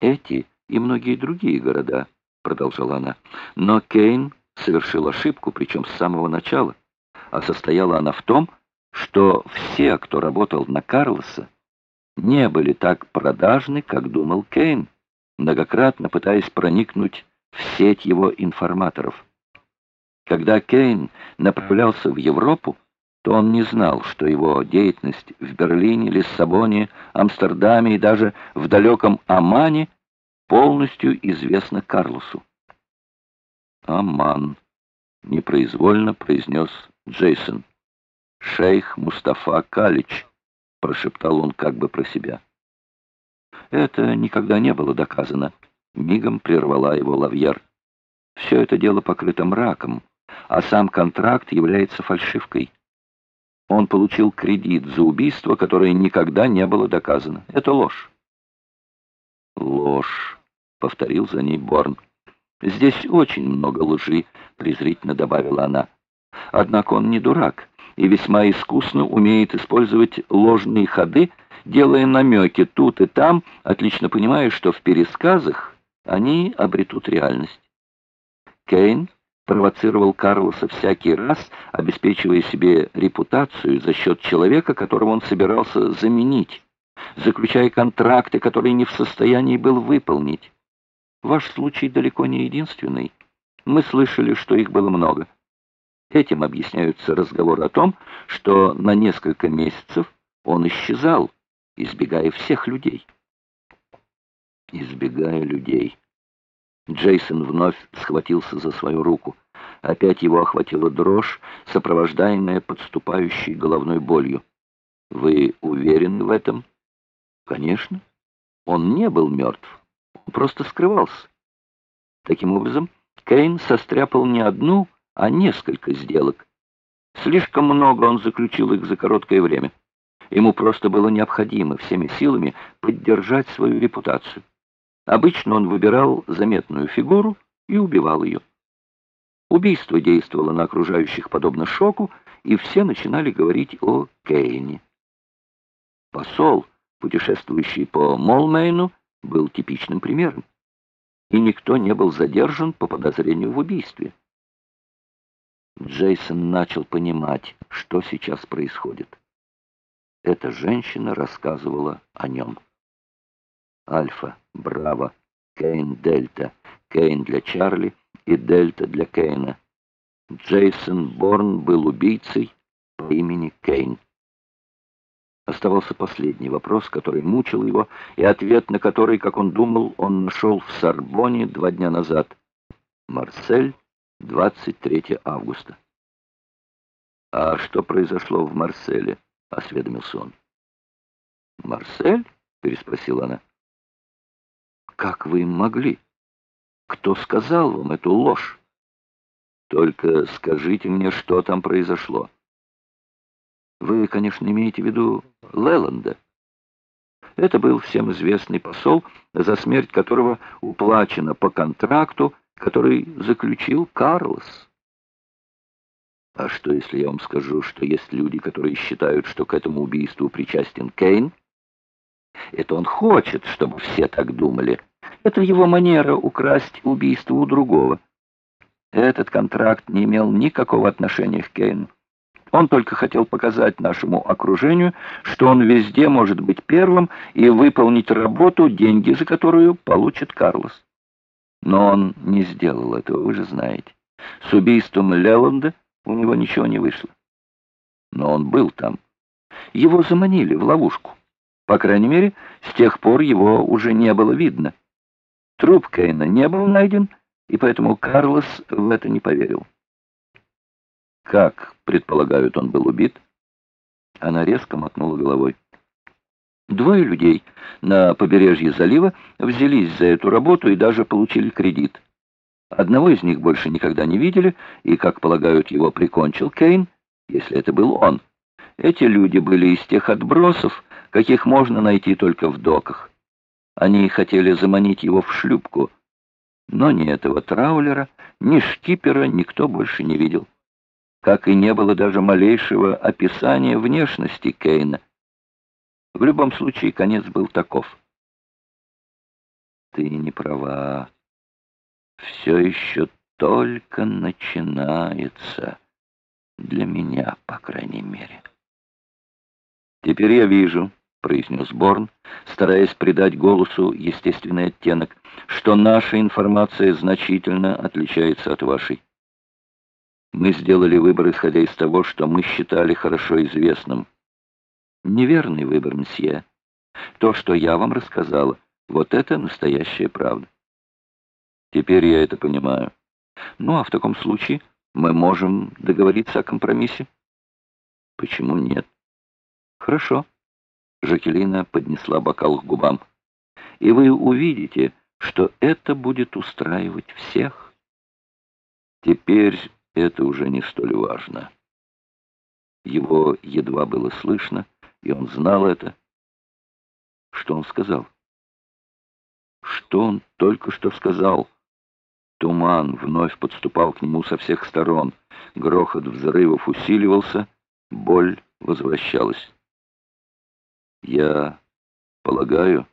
эти и многие другие города, продолжала она. Но Кейн совершил ошибку, причем с самого начала. А состояла она в том, что все, кто работал на Карлоса, не были так продажны, как думал Кейн, многократно пытаясь проникнуть в сеть его информаторов. Когда Кейн направлялся в Европу, то он не знал, что его деятельность в Берлине, Лиссабоне, Амстердаме и даже в далеком Омане полностью известна Карлосу. «Аман», — непроизвольно произнес Джейсон. «Шейх Мустафа Калич», — прошептал он как бы про себя. «Это никогда не было доказано», — мигом прервала его Лавьер. «Все это дело покрыто мраком, а сам контракт является фальшивкой. Он получил кредит за убийство, которое никогда не было доказано. Это ложь». «Ложь», — повторил за ней Борн. «Здесь очень много лжи», — презрительно добавила она. «Однако он не дурак и весьма искусно умеет использовать ложные ходы, делая намеки тут и там, отлично понимая, что в пересказах они обретут реальность. Кейн провоцировал Карлоса всякий раз, обеспечивая себе репутацию за счет человека, которого он собирался заменить, заключая контракты, которые не в состоянии был выполнить. Ваш случай далеко не единственный. Мы слышали, что их было много. Этим объясняются разговоры о том, что на несколько месяцев он исчезал, избегая всех людей. Избегая людей. Джейсон вновь схватился за свою руку. Опять его охватила дрожь, сопровождаемая подступающей головной болью. «Вы уверены в этом?» «Конечно. Он не был мертв. Он просто скрывался». Таким образом, Кейн состряпал не одну, а несколько сделок. Слишком много он заключил их за короткое время. Ему просто было необходимо всеми силами поддержать свою репутацию. Обычно он выбирал заметную фигуру и убивал ее. Убийство действовало на окружающих подобно шоку, и все начинали говорить о Кейне. Посол, путешествующий по Молмейну, был типичным примером. И никто не был задержан по подозрению в убийстве. Джейсон начал понимать, что сейчас происходит. Эта женщина рассказывала о нем. Альфа, Браво, Кейн, Дельта, Кейн для Чарли и Дельта для Кейна. Джейсон Борн был убийцей по имени Кейн. Оставался последний вопрос, который мучил его, и ответ на который, как он думал, он нашел в Сорбоне два дня назад. Марсель 23 августа. «А что произошло в Марселе?» — осведомился он. «Марсель?» — переспросила она. «Как вы могли? Кто сказал вам эту ложь? Только скажите мне, что там произошло. Вы, конечно, имеете в виду Леланда. Это был всем известный посол, за смерть которого уплачено по контракту который заключил Карлос. А что, если я вам скажу, что есть люди, которые считают, что к этому убийству причастен Кейн? Это он хочет, чтобы все так думали. Это его манера украсть убийство у другого. Этот контракт не имел никакого отношения к Кейну. Он только хотел показать нашему окружению, что он везде может быть первым и выполнить работу, деньги за которую получит Карлос. Но он не сделал этого, вы же знаете. С убийством Леланда у него ничего не вышло. Но он был там. Его заманили в ловушку. По крайней мере, с тех пор его уже не было видно. Труп Кейна не был найден, и поэтому Карлос в это не поверил. Как, предполагают, он был убит? Она резко мотнула головой. Двое людей на побережье залива взялись за эту работу и даже получили кредит. Одного из них больше никогда не видели, и, как полагают, его прикончил Кейн, если это был он. Эти люди были из тех отбросов, каких можно найти только в доках. Они хотели заманить его в шлюпку, но ни этого траулера, ни шкипера никто больше не видел. Как и не было даже малейшего описания внешности Кейна. В любом случае, конец был таков. ты не права. Все еще только начинается, для меня, по крайней мере. Теперь я вижу, — произнес Борн, стараясь придать голосу естественный оттенок, что наша информация значительно отличается от вашей. Мы сделали выбор, исходя из того, что мы считали хорошо известным. Неверный выбор, месье. То, что я вам рассказала, вот это настоящая правда. Теперь я это понимаю. Ну, а в таком случае мы можем договориться о компромиссе? Почему нет? Хорошо. Жакелина поднесла бокал к губам. И вы увидите, что это будет устраивать всех. Теперь это уже не столь важно. Его едва было слышно, и он знал это. Что он сказал? Что он только что сказал? Туман вновь подступал к нему со всех сторон. Грохот взрывов усиливался, боль возвращалась. «Я полагаю...»